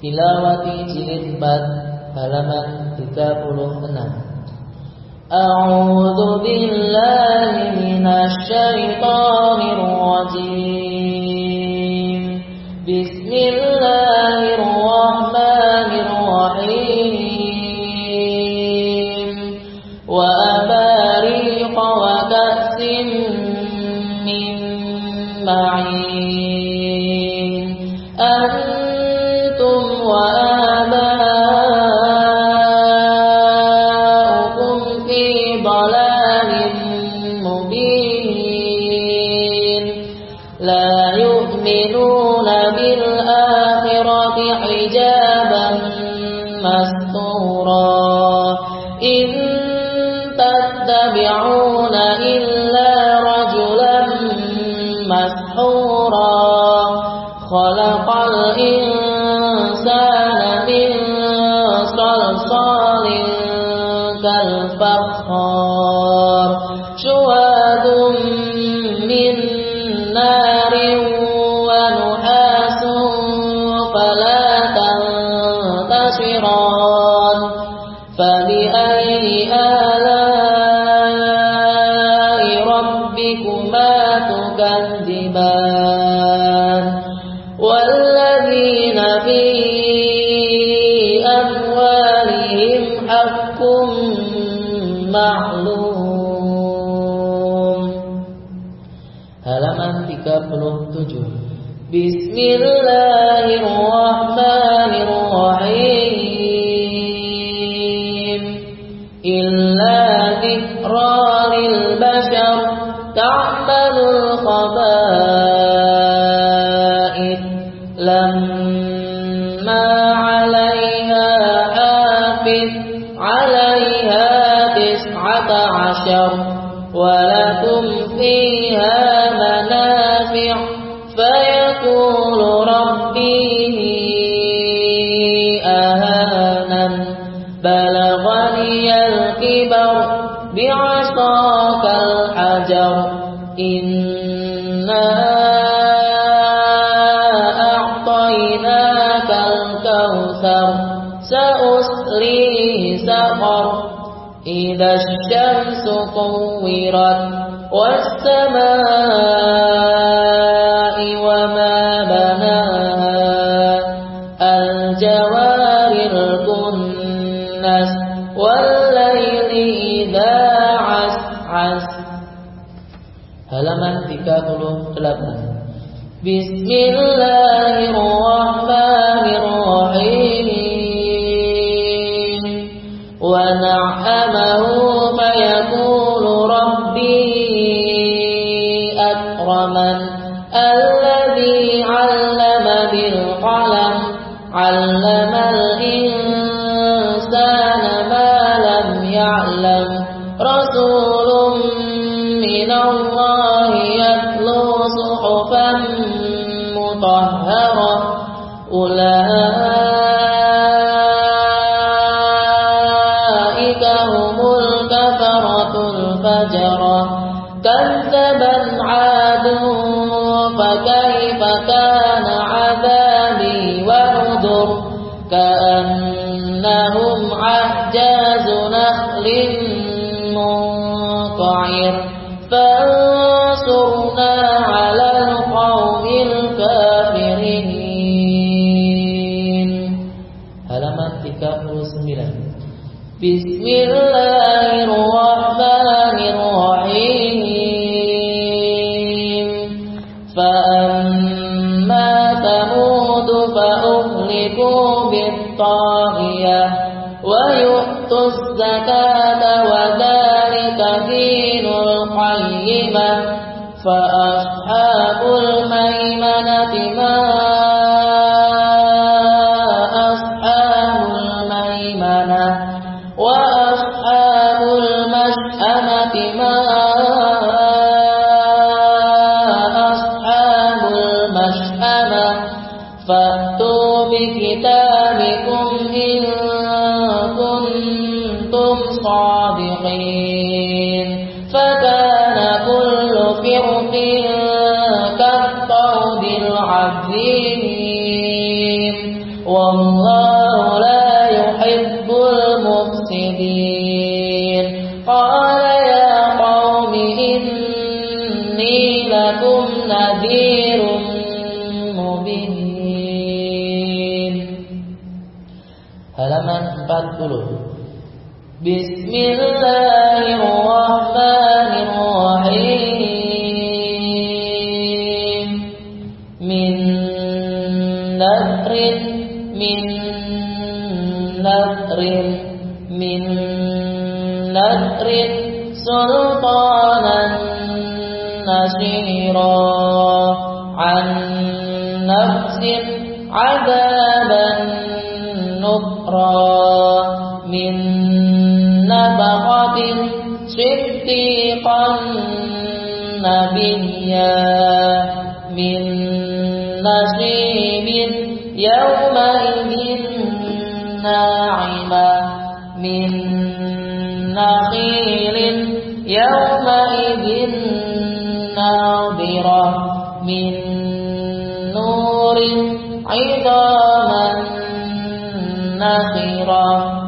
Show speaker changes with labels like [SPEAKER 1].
[SPEAKER 1] Tilawati jilid 4 halaman 36 A'udzu billahi minasy syaithanir rajim Bismillahirrahmanirrahim Wa abariq wa ka'sin min ma'in مستورا. إن تتبعون إلا رجلا مسحورا. خلق الإنسان من صلصال كالفخار. شواد من نار ربكما تكذبان والذين في أموالهم حق معلوم halaman 37 Bismillahirrahmanirrahim lamma 'alayha hafiz 'alayha tis'ata 'ashar ولكم فيها منافع فيقول ربي أهانا بلغني الكبر بعصاك الحجر إنا سقر إذا الشمس كورت والسماء وما بناها الجوار الكنس والليل إذا عسعس halaman 38 Bismillahirrahmanirrahim. مكرما الذي علم بالقلم علم الإنسان ما لم يعلم. رسول من الله يتلو صحفا مطهرة. أولئك هم الكفرة الفجرة. كذبا عاما فكيف كان عذابي ونذر كأنهم عجاز نخل منقعر فانصرنا على القوم الكافرين halaman 39 Bismillahirrahmanirrahim بالطاغية ويؤتوا الزكاة وذلك دين القيمة فأصحاب الميمنة ما أصحاب الميمنة وأصحاب المشأمة ما بكتابكم إن كنتم صادقين. فكان كل فرق كالطود العظيم. والله 40 Bismillahirrahmanirrahim. Min nadrin min nadrin min nadrin sultanan nasira an nafsin adaban Nubra min nabatin shiddiqan nabiya min nashirin yaaum ibin naima min nakhilin yaaum ibin nabi min nurin aiza خيرا